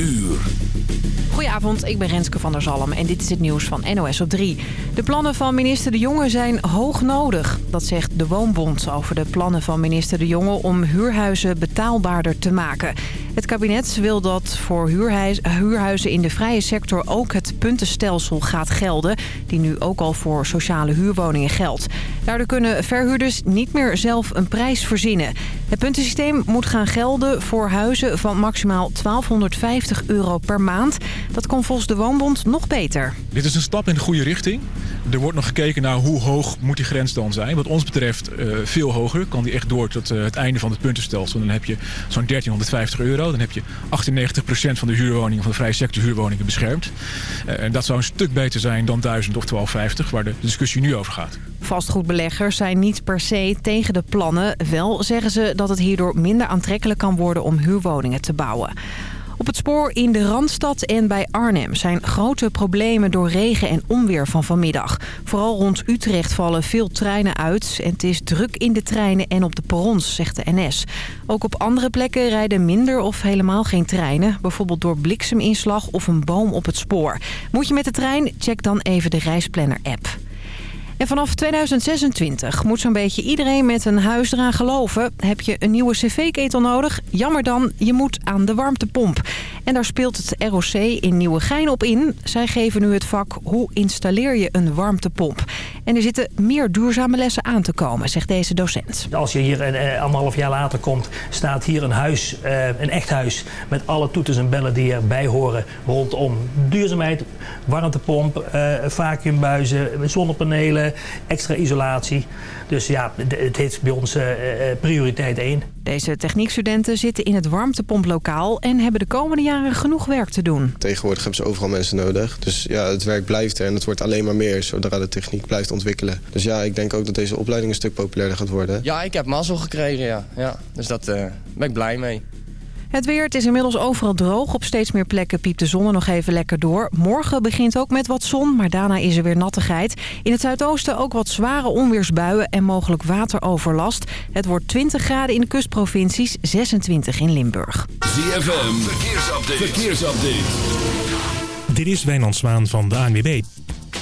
uur. Goedenavond, ik ben Renske van der Zalm en dit is het nieuws van NOS op 3. De plannen van minister De Jonge zijn hoog nodig. Dat zegt de Woonbond over de plannen van minister De Jonge om huurhuizen betaalbaarder te maken. Het kabinet wil dat voor huurhuizen in de vrije sector ook puntenstelsel gaat gelden... die nu ook al voor sociale huurwoningen geldt. Daardoor kunnen verhuurders niet meer zelf een prijs verzinnen. Het puntensysteem moet gaan gelden voor huizen van maximaal 1250 euro per maand. Dat komt volgens de Woonbond nog beter. Dit is een stap in de goede richting. Er wordt nog gekeken naar hoe hoog moet die grens dan zijn. Wat ons betreft uh, veel hoger. Kan die echt door tot uh, het einde van het puntenstelsel. Dan heb je zo'n 1350 euro. Dan heb je 98% van de huurwoningen, van de vrije sector huurwoningen beschermd. Uh, en dat zou een stuk beter zijn dan 1000 of 1250, waar de discussie nu over gaat. Vastgoedbeleggers zijn niet per se tegen de plannen. Wel zeggen ze dat het hierdoor minder aantrekkelijk kan worden om huurwoningen te bouwen. Op het spoor in de Randstad en bij Arnhem zijn grote problemen door regen en onweer van vanmiddag. Vooral rond Utrecht vallen veel treinen uit en het is druk in de treinen en op de perrons, zegt de NS. Ook op andere plekken rijden minder of helemaal geen treinen, bijvoorbeeld door blikseminslag of een boom op het spoor. Moet je met de trein? Check dan even de Reisplanner-app. En vanaf 2026 moet zo'n beetje iedereen met een huis eraan geloven. Heb je een nieuwe cv-ketel nodig? Jammer dan, je moet aan de warmtepomp. En daar speelt het ROC in Nieuwegein op in. Zij geven nu het vak hoe installeer je een warmtepomp. En er zitten meer duurzame lessen aan te komen, zegt deze docent. Als je hier een, eh, anderhalf jaar later komt, staat hier een huis, eh, een echt huis... met alle toeters en bellen die erbij horen rondom duurzaamheid, warmtepomp, uh, vacuümbuizen, zonnepanelen, extra isolatie. Dus ja, het heeft bij ons prioriteit 1. Deze techniekstudenten zitten in het warmtepomplokaal en hebben de komende jaren genoeg werk te doen. Tegenwoordig hebben ze overal mensen nodig. Dus ja, het werk blijft er en het wordt alleen maar meer zodra de techniek blijft ontwikkelen. Dus ja, ik denk ook dat deze opleiding een stuk populairder gaat worden. Ja, ik heb mazzel gekregen, ja. ja. Dus daar uh, ben ik blij mee. Het weer, het is inmiddels overal droog. Op steeds meer plekken piept de zon er nog even lekker door. Morgen begint ook met wat zon, maar daarna is er weer nattigheid. In het zuidoosten ook wat zware onweersbuien en mogelijk wateroverlast. Het wordt 20 graden in de kustprovincies, 26 in Limburg. ZFM, verkeersupdate. verkeersupdate. Dit is Wijnand Zwaan van de ANWB.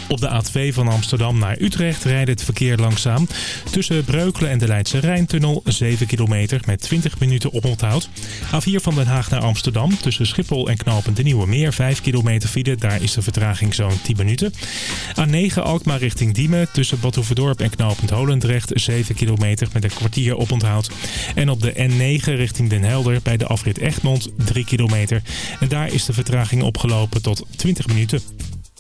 Op de A2 van Amsterdam naar Utrecht rijdt het verkeer langzaam. Tussen Breukelen en de Leidse Rijntunnel 7 kilometer met 20 minuten oponthoud. A4 van Den Haag naar Amsterdam tussen Schiphol en Knopend de Nieuwe Meer 5 kilometer file. Daar is de vertraging zo'n 10 minuten. A9 Alkmaar richting Diemen tussen Badhoevedorp en Knopend Holendrecht 7 kilometer met een kwartier oponthoud. En op de N9 richting Den Helder bij de afrit Egmond 3 kilometer. En daar is de vertraging opgelopen tot 20 minuten.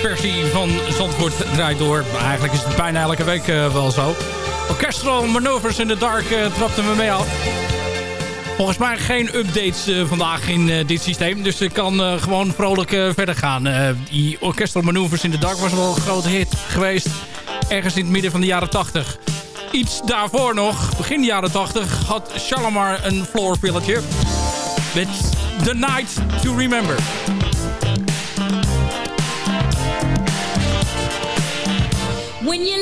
versie van Zandvoort draait door. Eigenlijk is het bijna elke week eh, wel zo. Orchestral Manoeuvres in the Dark uh, trapten we mee af. Volgens mij geen updates eh, vandaag in dit systeem. Dus ik kan gewoon vrolijk verder gaan. die Orchestral Manoeuvres in the Dark was wel een grote hit geweest. Ergens in het midden van de jaren 80. Iets daarvoor nog, begin jaren 80, had Shalimar een floorpilletje. Met The Night to Remember. When you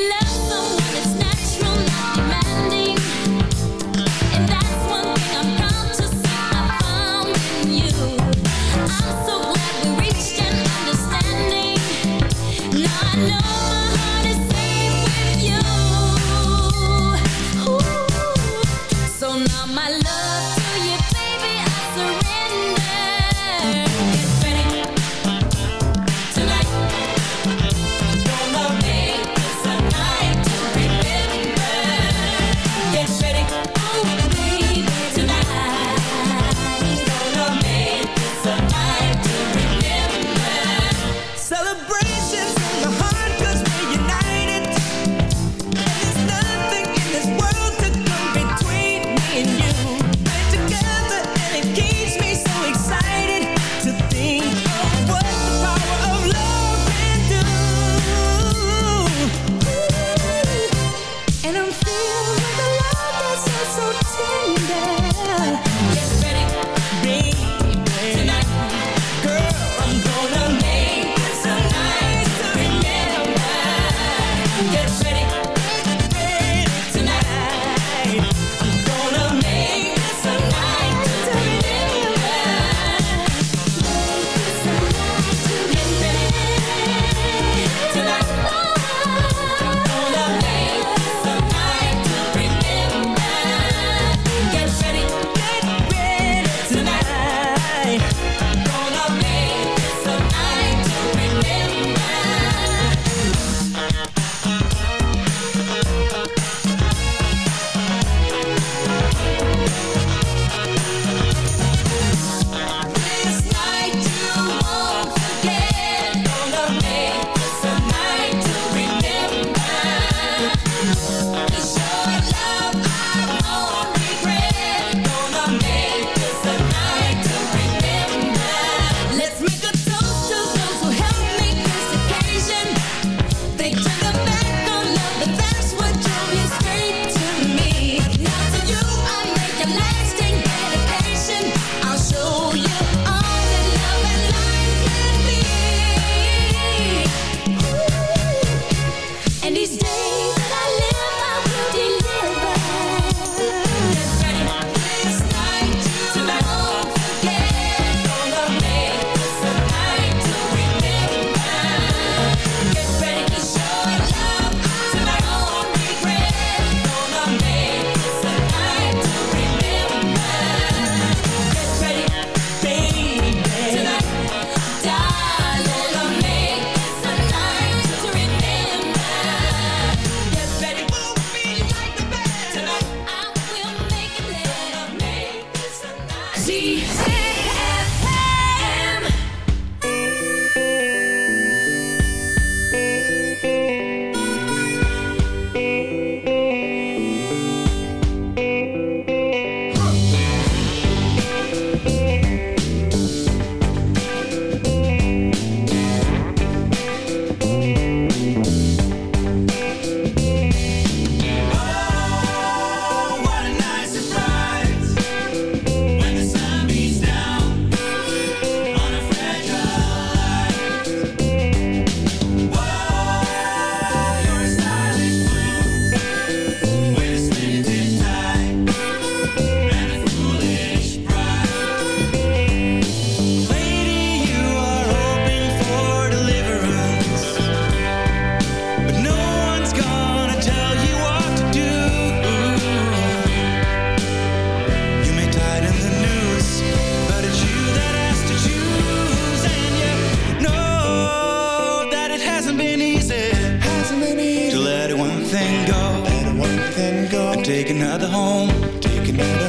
take another home, take another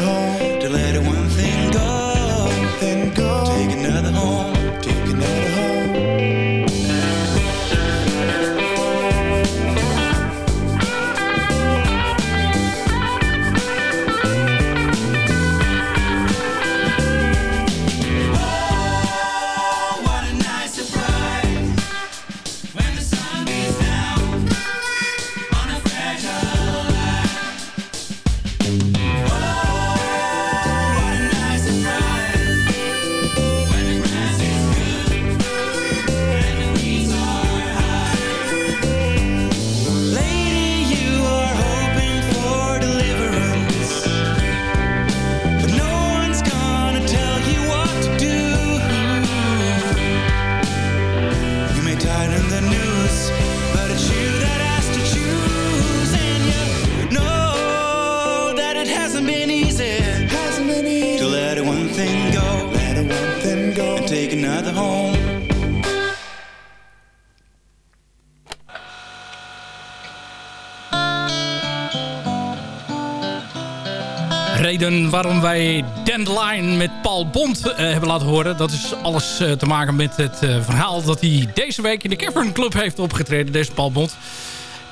waarom wij Dandelion met Paul Bond eh, hebben laten horen. Dat is alles eh, te maken met het eh, verhaal dat hij deze week in de Cavern Club heeft opgetreden. Deze Paul Bond.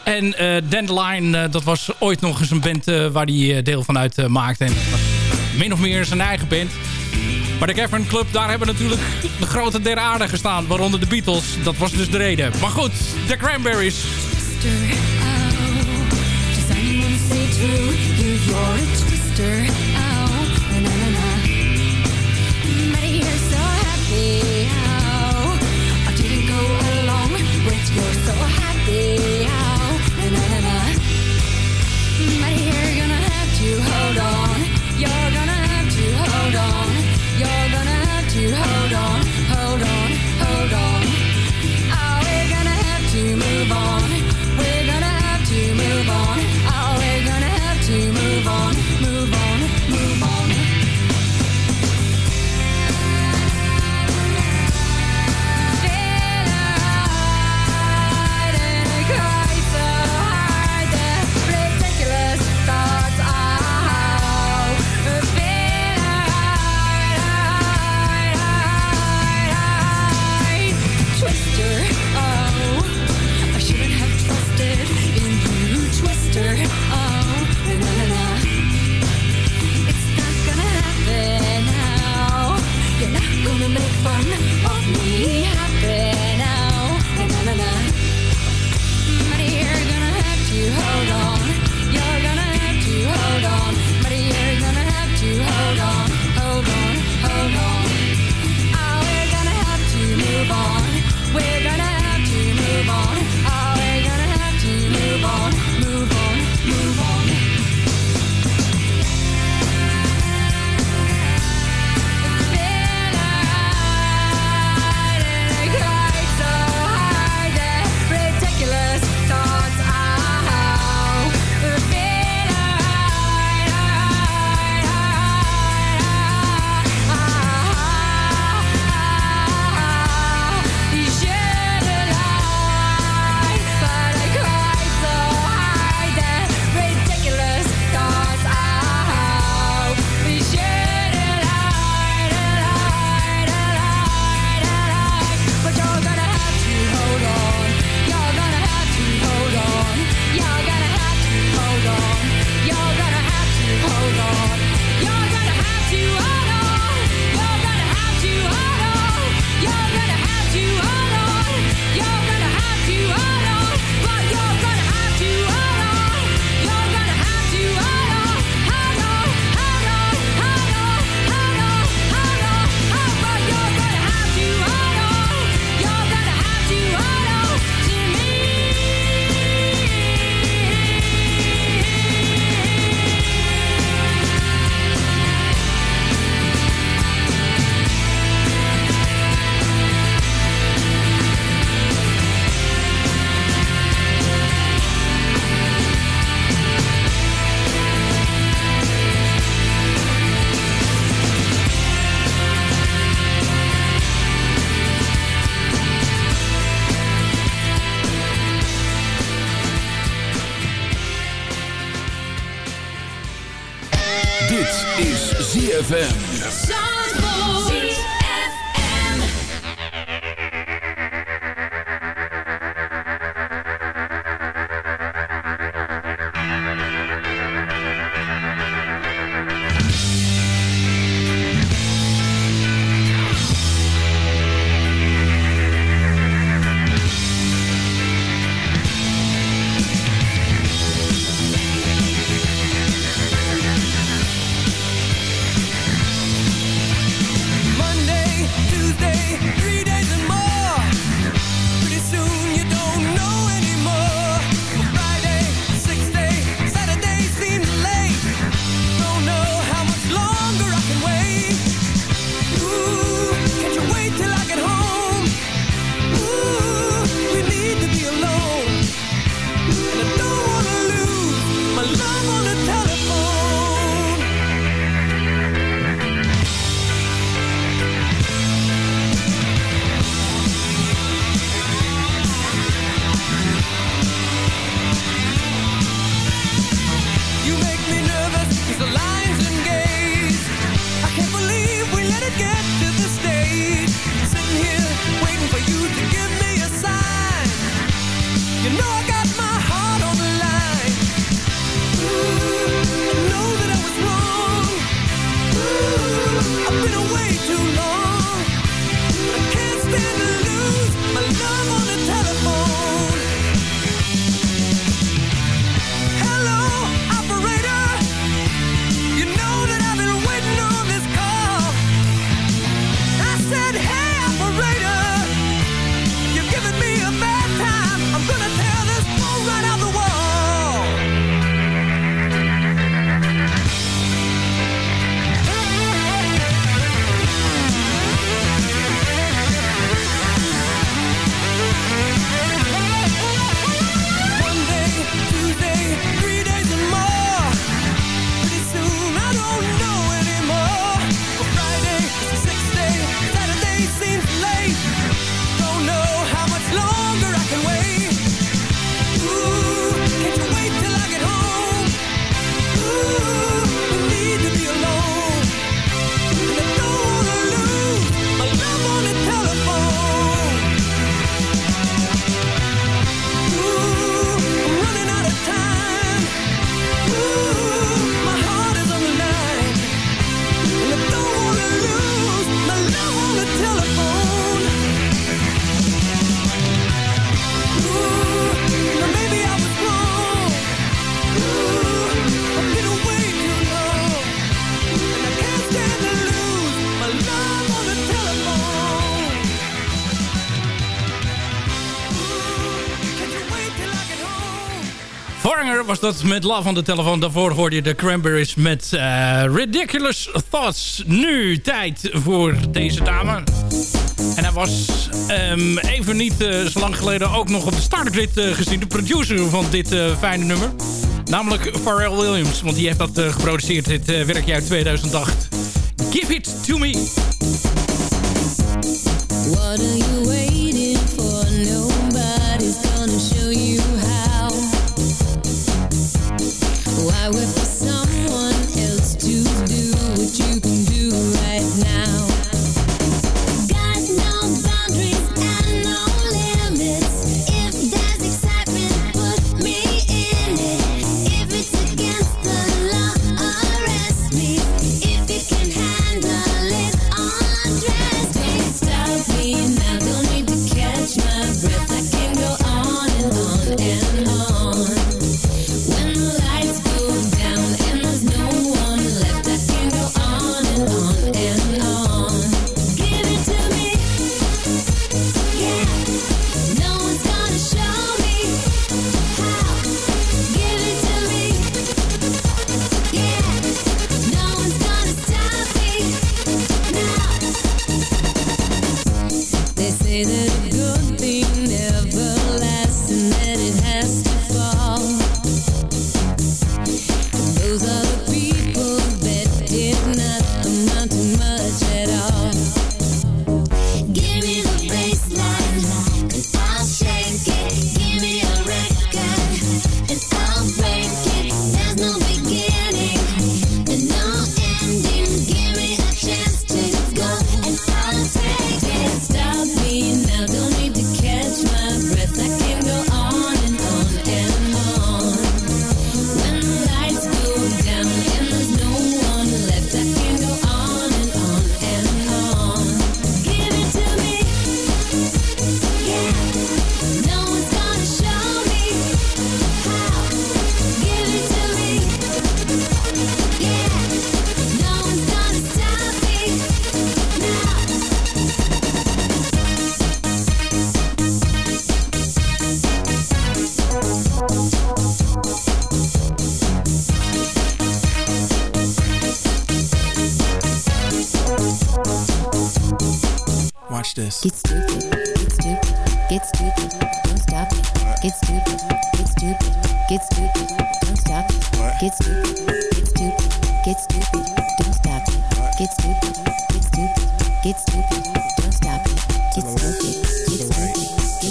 En Dandelion, dat was ooit nog eens een band waar hij deel van uit maakte. En dat was min of meer zijn eigen band. Maar de Cavern Club, daar hebben natuurlijk de grote der aarde gestaan. Waaronder de Beatles. Dat was dus de reden. Maar goed, de Cranberries. met Love van de telefoon. Daarvoor hoorde je de Cranberries met eh, Ridiculous Thoughts. Nu tijd voor deze dame. En hij was ehm, even niet eh, zo lang geleden ook nog op de startgrid eh, gezien. De producer van dit fijne nummer. Namelijk Pharrell Williams. Want die heeft dat geproduceerd dit werkjaar 2008. Give it to me. What are you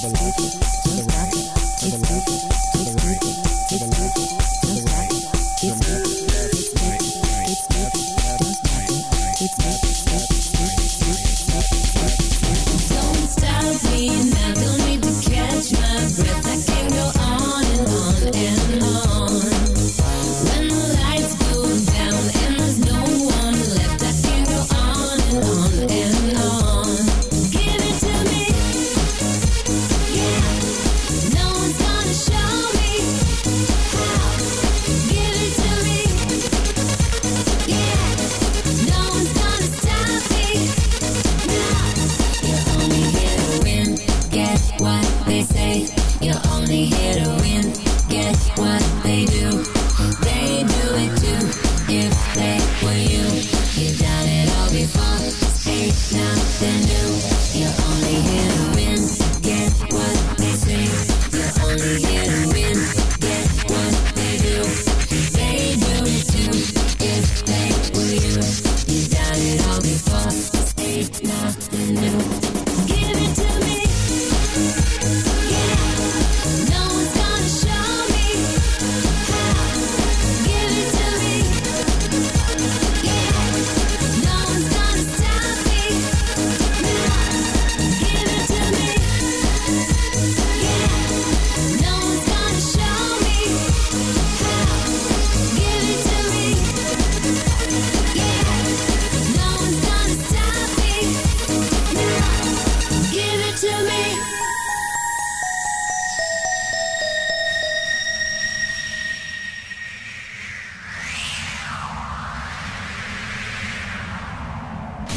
Thank you.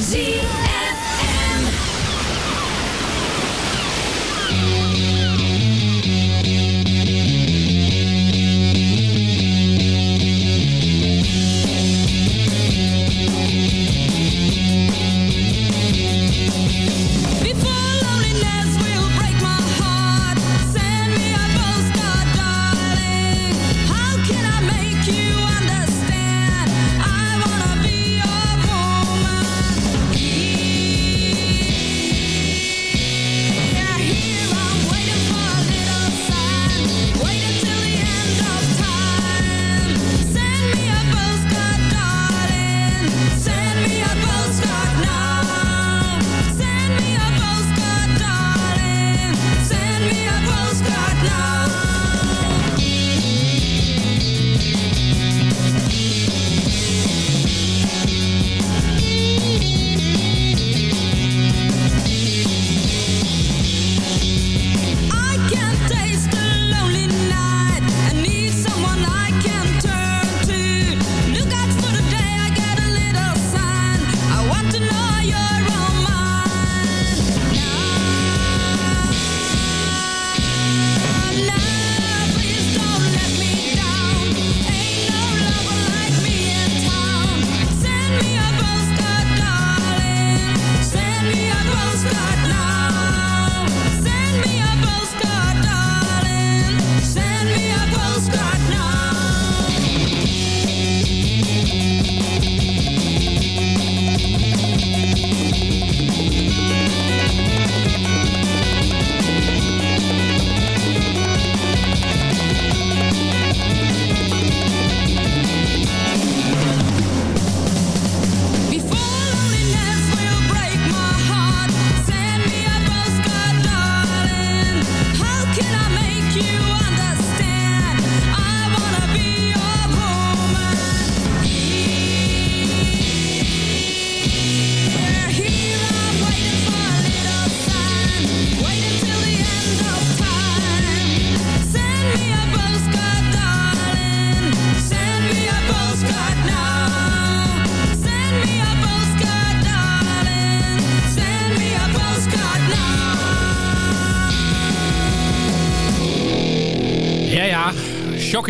Zie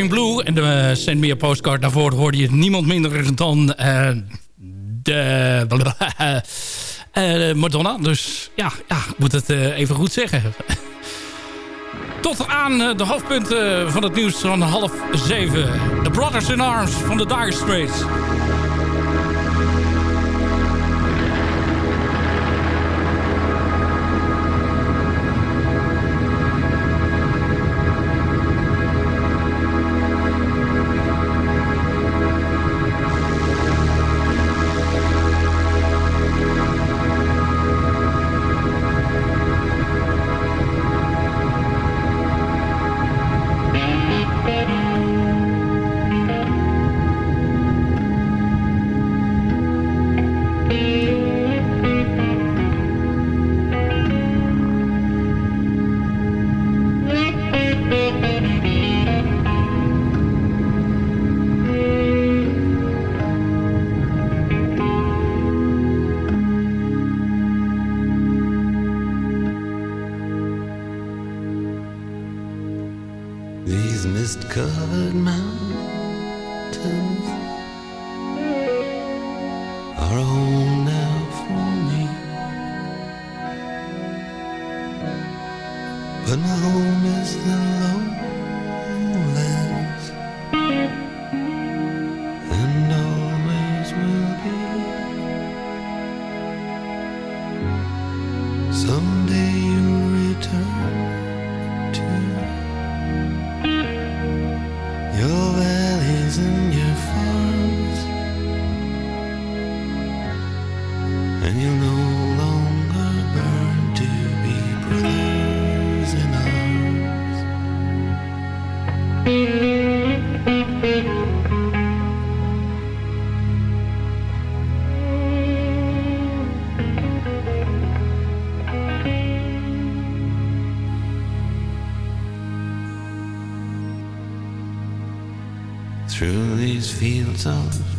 Shocking Blue en de uh, Send Me a Postcard. Daarvoor hoorde je niemand minder dan uh, de uh, Madonna. Dus ja, ja, ik moet het even goed zeggen. Tot aan de hoofdpunten van het nieuws van half zeven. The Brothers in Arms van de Dire Straits. mist covered mountains.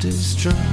Of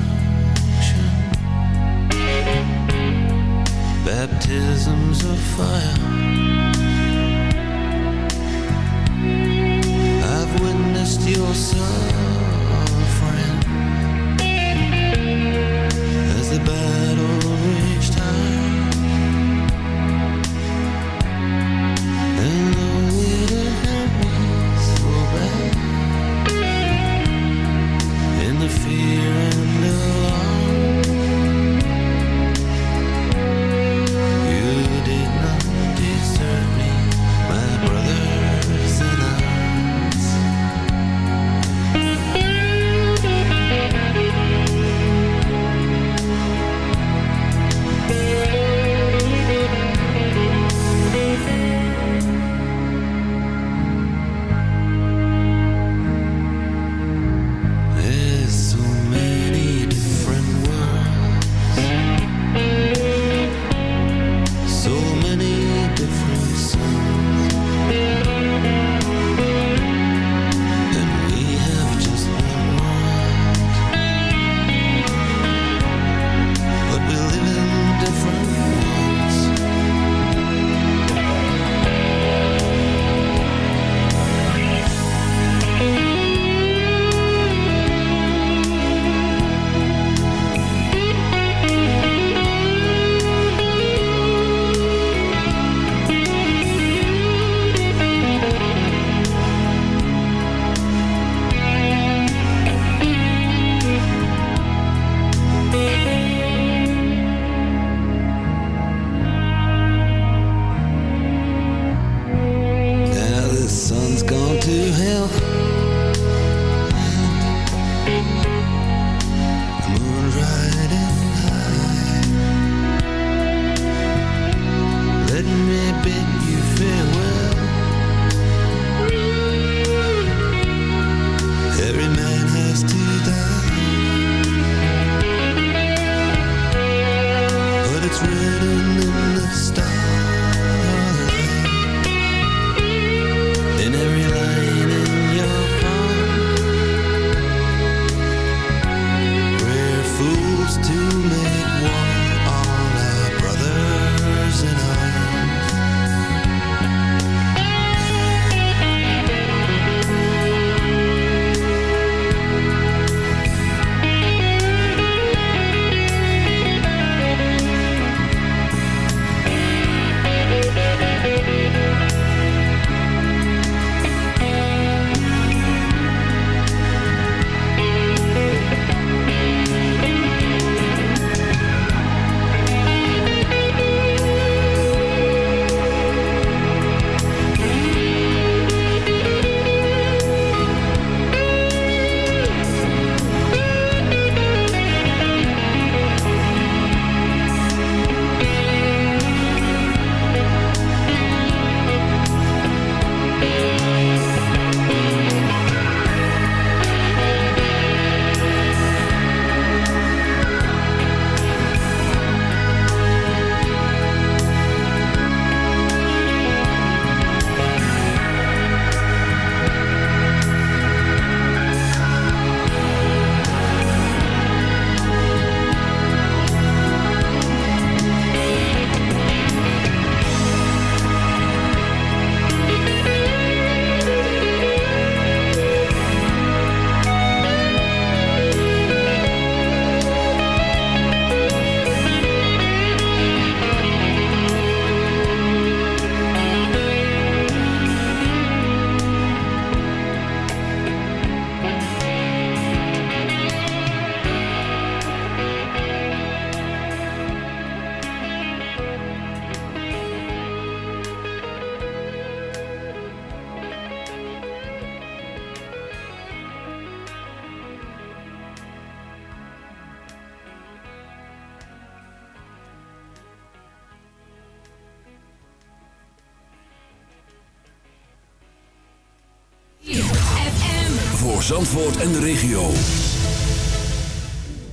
Zandvoort en de regio.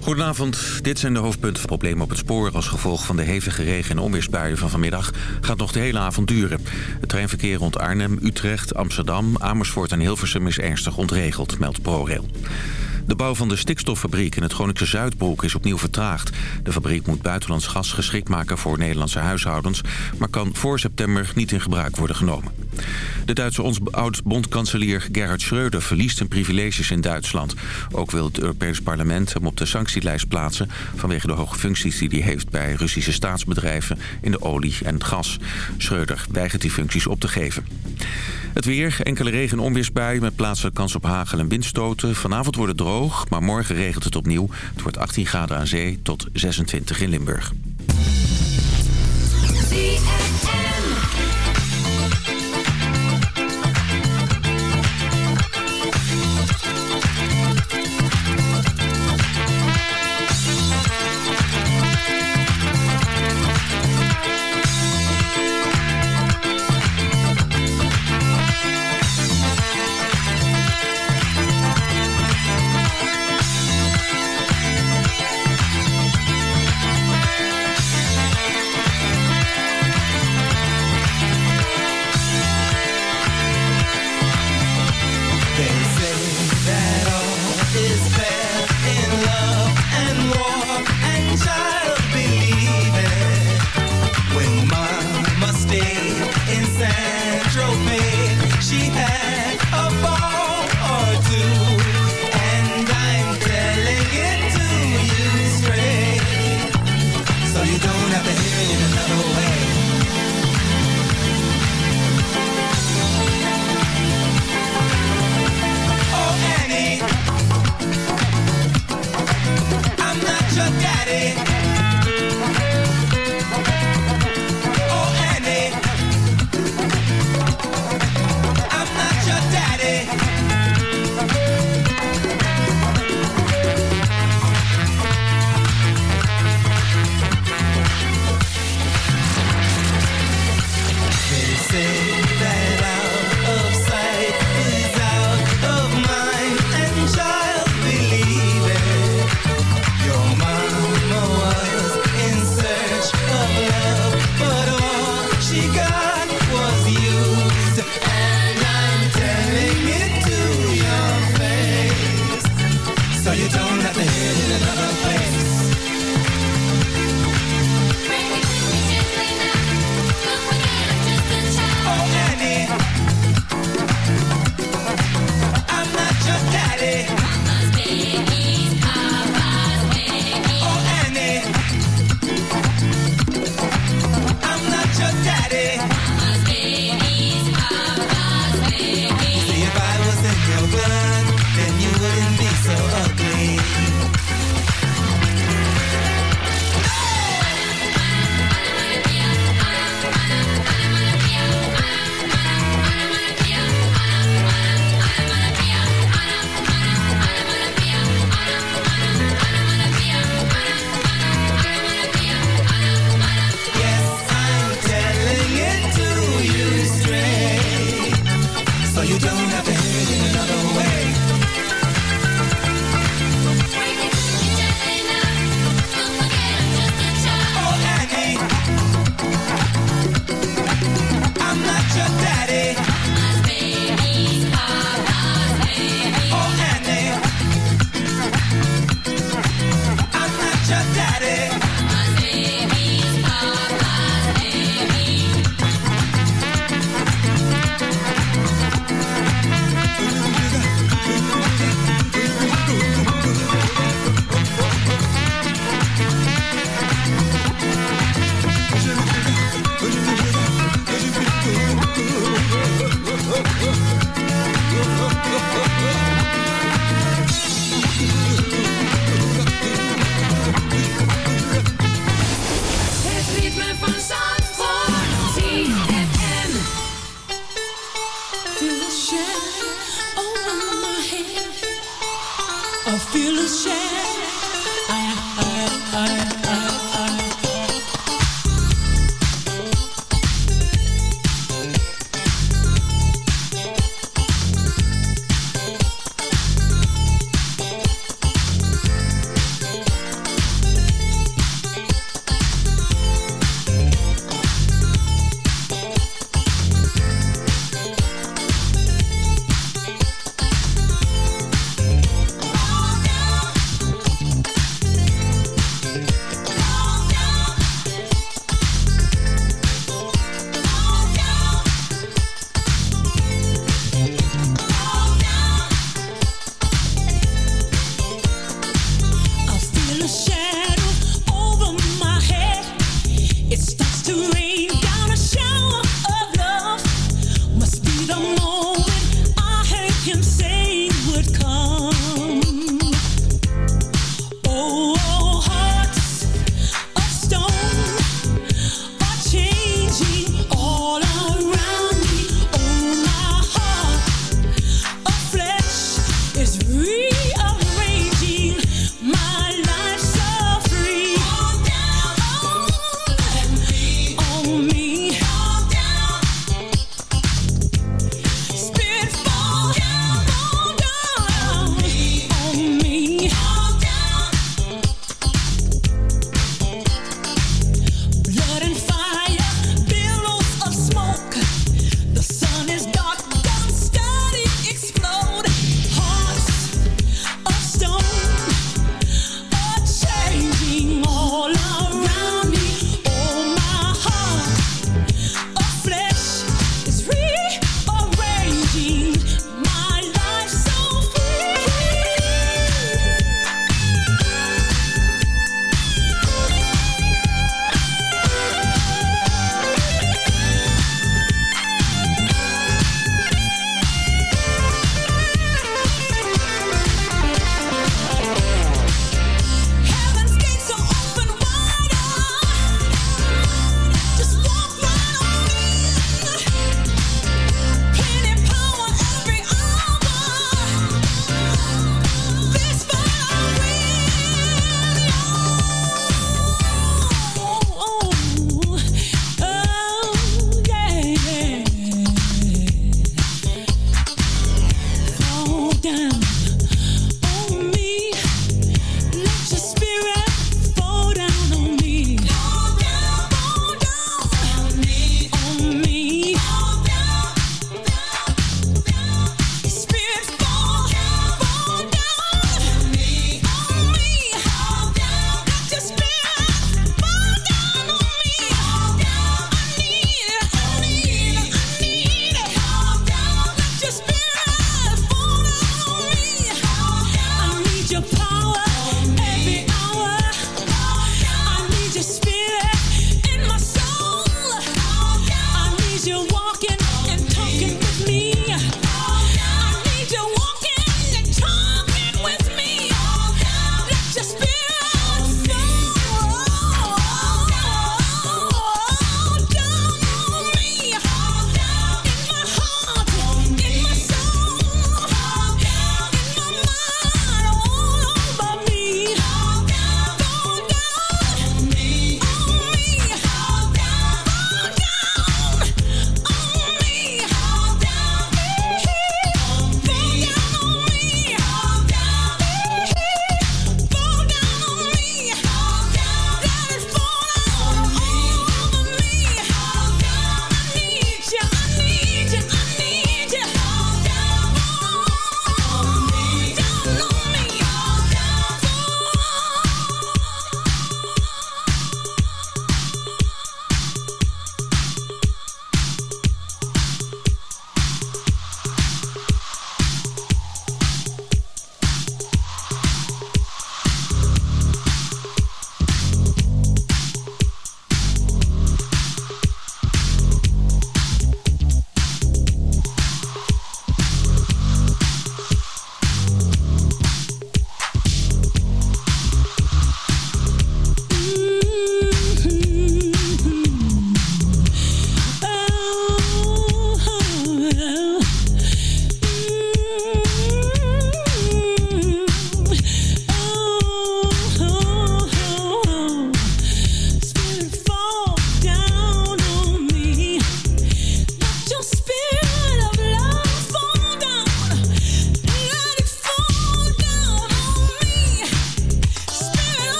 Goedenavond, dit zijn de hoofdpunten. Problemen op het spoor als gevolg van de hevige regen en onweersbuien van vanmiddag gaat nog de hele avond duren. Het treinverkeer rond Arnhem, Utrecht, Amsterdam, Amersfoort en Hilversum is ernstig ontregeld, meldt ProRail. De bouw van de stikstoffabriek in het Groningse Zuidbroek is opnieuw vertraagd. De fabriek moet buitenlands gas geschikt maken voor Nederlandse huishoudens... maar kan voor september niet in gebruik worden genomen. De Duitse oud-bondkanselier Gerhard Schreuder verliest zijn privileges in Duitsland. Ook wil het Europees Parlement hem op de sanctielijst plaatsen... vanwege de hoge functies die hij heeft bij Russische staatsbedrijven... in de olie en gas. Schreuder weigert die functies op te geven. Het weer, enkele regen- en met plaatselijke kans op hagel en windstoten. Vanavond wordt het droog, maar morgen regent het opnieuw. Het wordt 18 graden aan zee tot 26 in Limburg.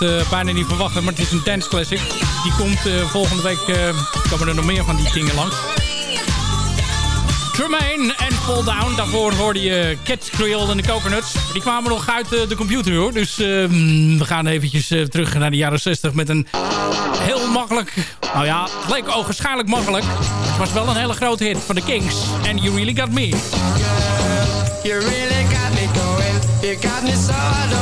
Eh, bijna niet verwachten, maar het is een dance classic. Die komt eh, volgende week, eh, komen er nog meer van die dingen langs. Tremaine en Fall Down, daarvoor hoorde je Cat Creole en de Coconuts. Die kwamen nog uit de computer hoor, dus ehm, we gaan eventjes terug naar de jaren 60 met een heel makkelijk... Nou ja, het leek ogenschijnlijk makkelijk. Het was wel een hele grote hit van de Kings And You Really Got Me. You really got me going, you got me so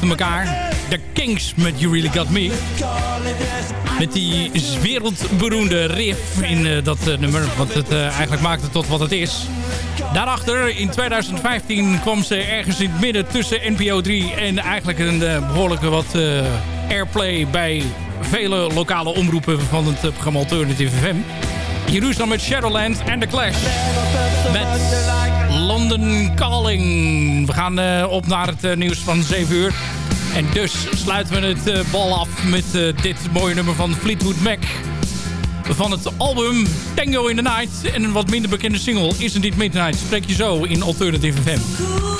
achter elkaar. De Kings met You Really Got Me. Met die wereldberoemde riff in eh, dat eh, nummer. Wat het eh, eigenlijk maakte tot wat het is. Daarachter, in 2015 kwam ze ergens in het midden tussen NPO 3... en eigenlijk een behoorlijke wat airplay bij vele lokale omroepen van het programma Alternative FM. Jeruzalem met Shadowland en The Clash. Met London Calling. We gaan op naar het nieuws van 7 uur. En dus sluiten we het eh, bal af met eh, dit mooie nummer van Fleetwood Mac. Van het album Tango in the Night. En een wat minder bekende single, Isn't It Midnight? Spreek je zo in Alternative FM.